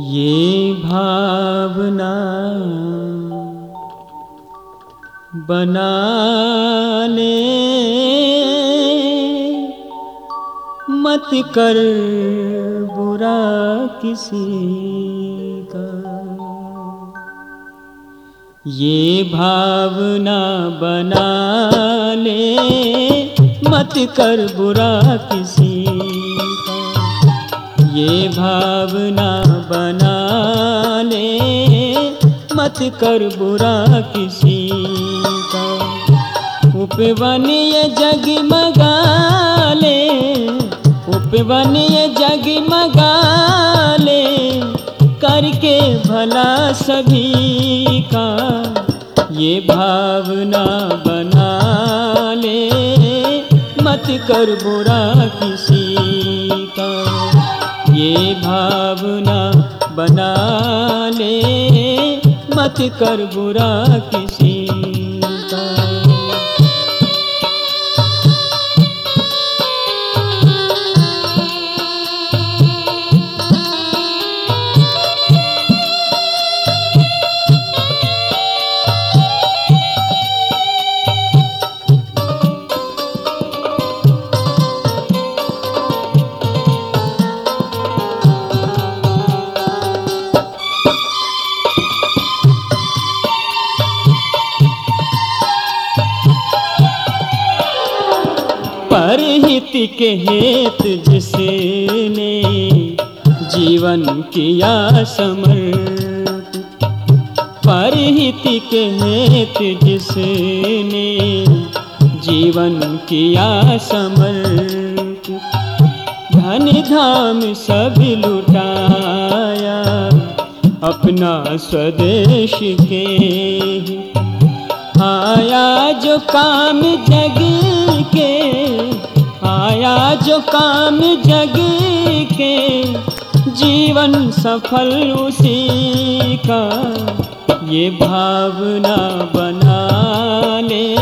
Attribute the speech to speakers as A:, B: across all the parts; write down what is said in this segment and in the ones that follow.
A: ये भावना बना ले मत कर बुरा किसी का। ये भावना बना ले मत कर बुरा किसी ये भावना बना ले मत कर बुरा किसी का। उपवन ये जगमगा ले उपवन ये जगमगा ले करके भला सभी का। ये भावना बना ले मत कर बुरा किसी ये भावना बना ले मत कर बुरा किसी के हेत जिसने जीवन किया समर्पित परहित के हेत जिसने जीवन किया समर्पित धन धाम सब लुटाया अपना स्वदेश के आया जो काम जग के आया जो काम जग के, जीवन सफल उसी का। ये भावना बना ले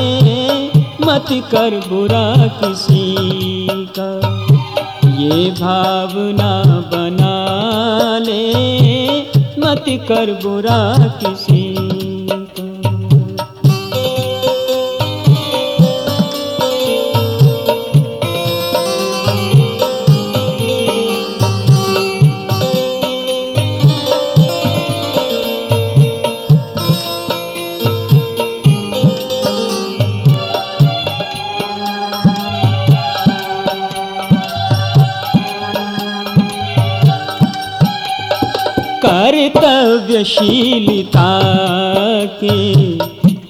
A: मत कर बुरा किसी का। ये भावना बना ले मत कर बुरा किसी कर्तव्यशीलता के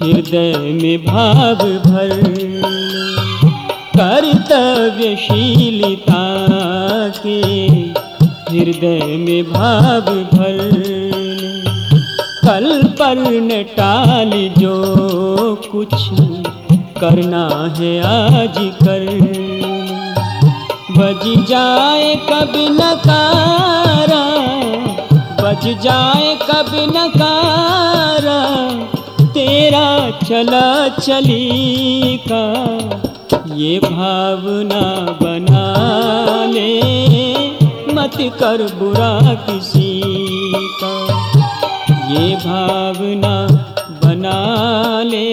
A: हृदय में भाव भर। कर्तव्यशीलता के हृदय में भाव भर। कल पर न टाल जो कुछ करना है आज कर। बज जाए कभी नकारा बज जाए कभी नकारा, तेरा चला चली का ये भावना बना ले मत कर बुरा किसी का। ये भावना बना ले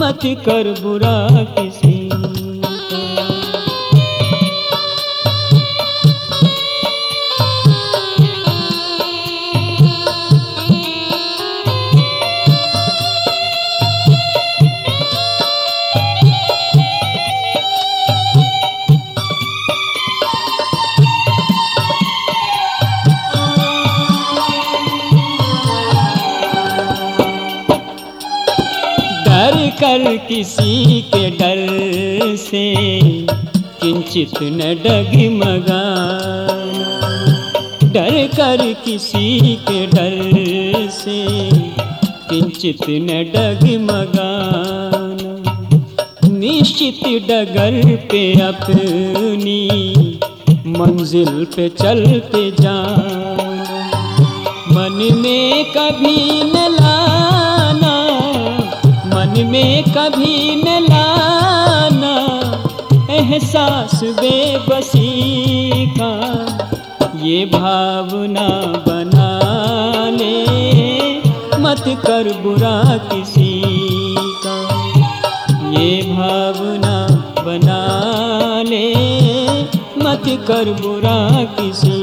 A: मत कर बुरा किसी कर किसी के डर से किंचित न डगमगा। डर कर किसी के डर से किंचित न डगमगाना निश्चित डगर पे अपनी मंजिल पे चलते जा। मन में कभी न में कभी न लाना, एहसास बेबसी का ये भावना बना ले मत कर बुरा किसी का ये भावना बना ले मत कर बुरा किसी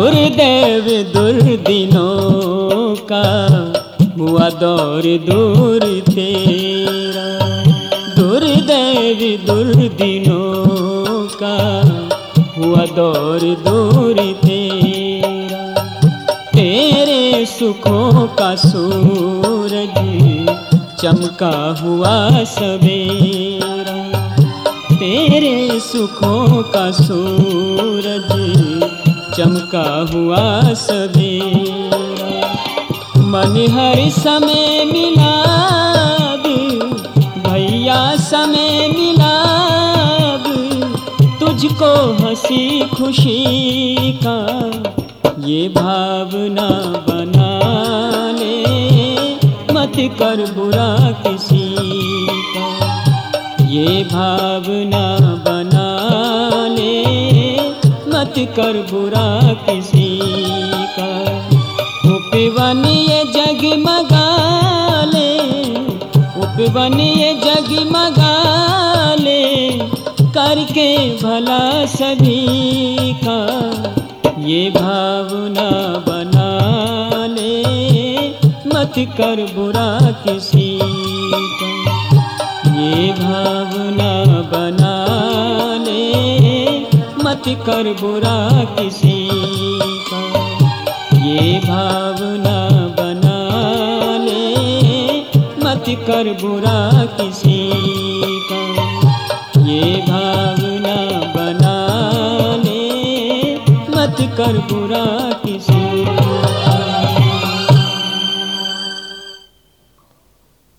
A: दुर्दैव दुर्दिनों का। हुआ दौर दूर तेरा। दुर्दैव दुर्दिनों का। हुआ दौर दूर तेरा। तेरे सुखों का सूरज चमका हुआ सवेरा। तेरे सुखों का सूरज चमका हुआ सभी। मन हर समय मिला भैया समय मिला तुझको हँसी खुशी का ये भावना बना ले मत कर बुरा किसी का। ये भावना बना कर बुरा किसी का। उपवन ये जगमगा ले उपवन ये जगमगा ले करके भला सभी का। ये भावना बना ले मत कर बुरा किसी का। ये भावना बना मत कर बुरा किसी का। ये भावना बना ले, मत कर बुरा किसी का। ये भावना बना ले, मत कर बुरा